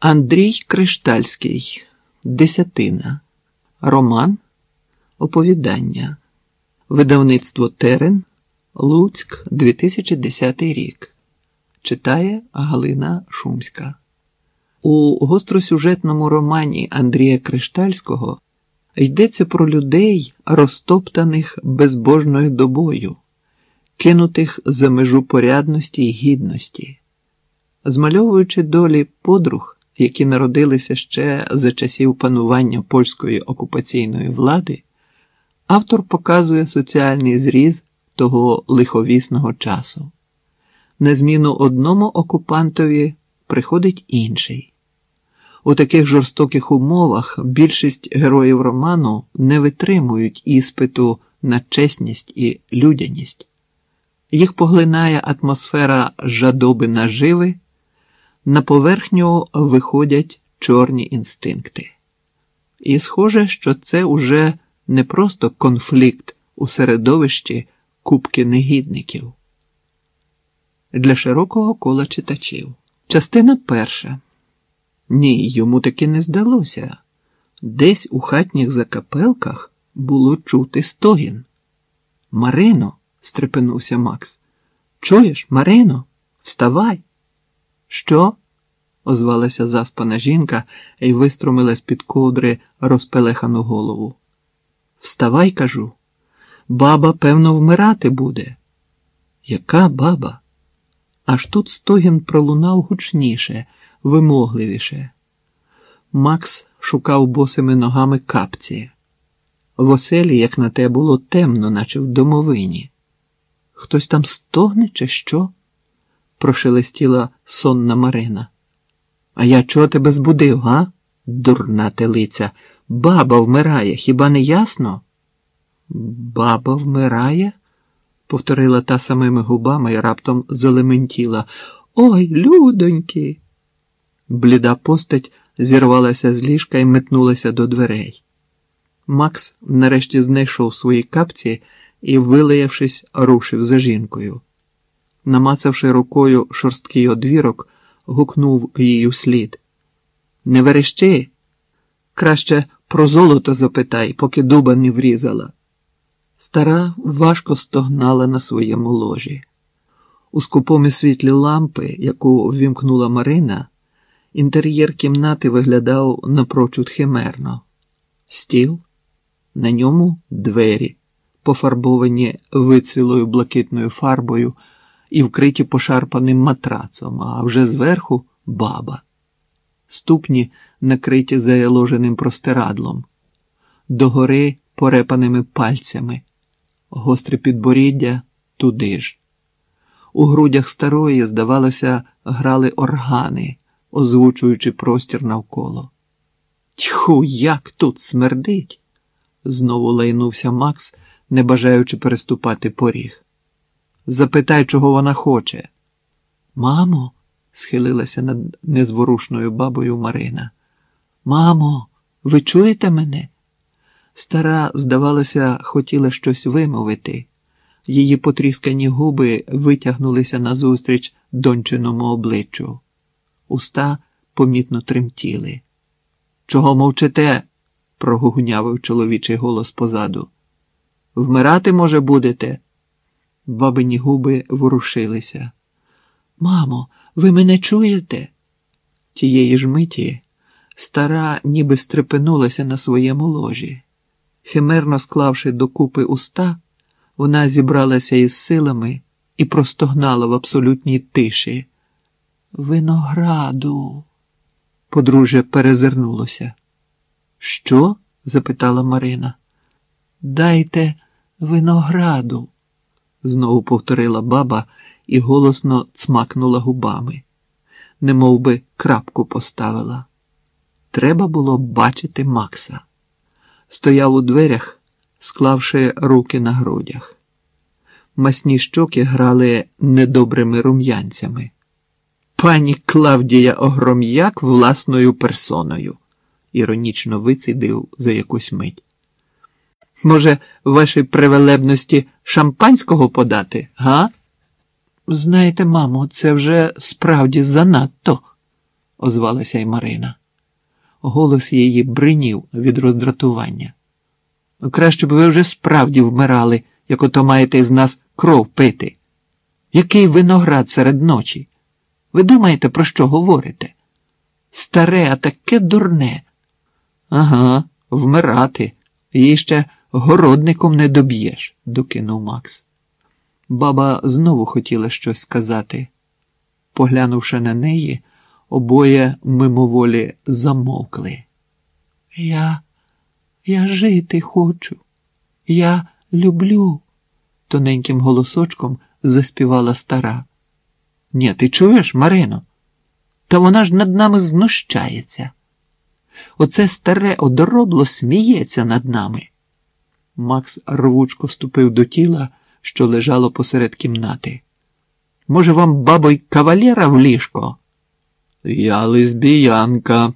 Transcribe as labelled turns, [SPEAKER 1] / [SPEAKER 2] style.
[SPEAKER 1] Андрій Криштальський Десятина. Роман Оповідання. Видавництво Терен. Луцьк 2010 рік. Читає Галина Шумська. У гостросюжетному романі Андрія Криштальського йдеться про людей, розтоптаних безбожною добою, кинутих за межу порядності й гідності, змальовуючи долі подруг які народилися ще за часів панування польської окупаційної влади, автор показує соціальний зріз того лиховісного часу. На зміну одному окупантові приходить інший. У таких жорстоких умовах більшість героїв роману не витримують іспиту на чесність і людяність. Їх поглинає атмосфера жадоби наживи на поверхню виходять чорні інстинкти. І схоже, що це уже не просто конфлікт у середовищі кубки негідників. Для широкого кола читачів. Частина перша. Ні, йому таки не здалося. Десь у хатніх закапелках було чути стогін. Марино, стрепенувся Макс. Чуєш, Марино, вставай. Що? озвалася заспана жінка і виструмила з під ковдри розпелехану голову. Вставай, кажу, баба, певно, вмирати буде. Яка баба? Аж тут стогін пролунав гучніше, вимогливіше. Макс шукав босими ногами капці. В оселі, як на те, було темно, наче в домовині. Хтось там стогне, чи що? Прошелестіла сонна Марина. А я чого тебе збудив, га? Дурна телиця. Баба вмирає, хіба не ясно? Баба вмирає? повторила та самими губами і раптом залементіла. Ой, людоньки. Бліда постать зірвалася з ліжка і метнулася до дверей. Макс нарешті знайшов свої капці і, вилаявшись, рушив за жінкою намацавши рукою шорсткий одвірок, гукнув їй слід. Не верещи. Краще про золото запитай, поки дуба не врізала. Стара важко стогнала на своєму ложі. У скупомі світлі лампи, яку ввімкнула Марина, інтер'єр кімнати виглядав напрочуд химерно. Стіл, на ньому двері, пофарбовані вицвілою блакитною фарбою і вкриті пошарпаним матрацом, а вже зверху баба, ступні накриті заяложеним простирадлом, догори порепаними пальцями, гостре підборіддя туди ж. У грудях старої, здавалося, грали органи, озвучуючи простір навколо. Тьху, як тут смердить! знову лайнувся Макс, не бажаючи переступати поріг. Запитай, чого вона хоче. Мамо, схилилася над незворушною бабою Марина. Мамо, ви чуєте мене? Стара, здавалося, хотіла щось вимовити. Її потріскані губи витягнулися назустріч дончиному обличчю. Уста помітно тремтіли. Чого мовчите? прогугнявив чоловічий голос позаду. Вмирати, може, будете? Бабині губи ворушилися. Мамо, ви мене чуєте? Тієї ж миті стара ніби стрепенулася на своєму ложі. Химерно склавши докупи уста, вона зібралася із силами і простогнала в абсолютній тиші. Винограду. Подружжя перезирнулося. Що? запитала Марина. Дайте винограду знову повторила баба і голосно цмакнула губами, Не би крапку поставила. Треба було бачити Макса. Стояв у дверях, склавши руки на грудях. Масні щоки грали недобрими рум'янцями. Пані Клавдія Огром'як власною персоною, іронічно вицідив за якусь мить. Може, вашій привелебності шампанського подати, га? Знаєте, мамо, це вже справді занадто. озвалася й Марина. Голос її бринів від роздратування. «Ну, Краще б ви вже справді вмирали, як ото маєте з нас кров пити. Який виноград серед ночі? Ви думаєте, про що говорите? Старе, а таке дурне. Ага, вмирати. Її ще городником не доб'єш, докинув Макс. Баба знову хотіла щось сказати. Поглянувши на неї, обоє мимоволі замовкли. Я, я жити хочу, я люблю, тоненьким голосочком заспівала стара. Ні, ти чуєш, Марино? Та вона ж над нами знущається. Оце старе одоробло сміється над нами. Макс рвучко ступив до тіла, що лежало посеред кімнати. Може, вам, бабо, й кавалєра в ліжко? Я лесбіянка,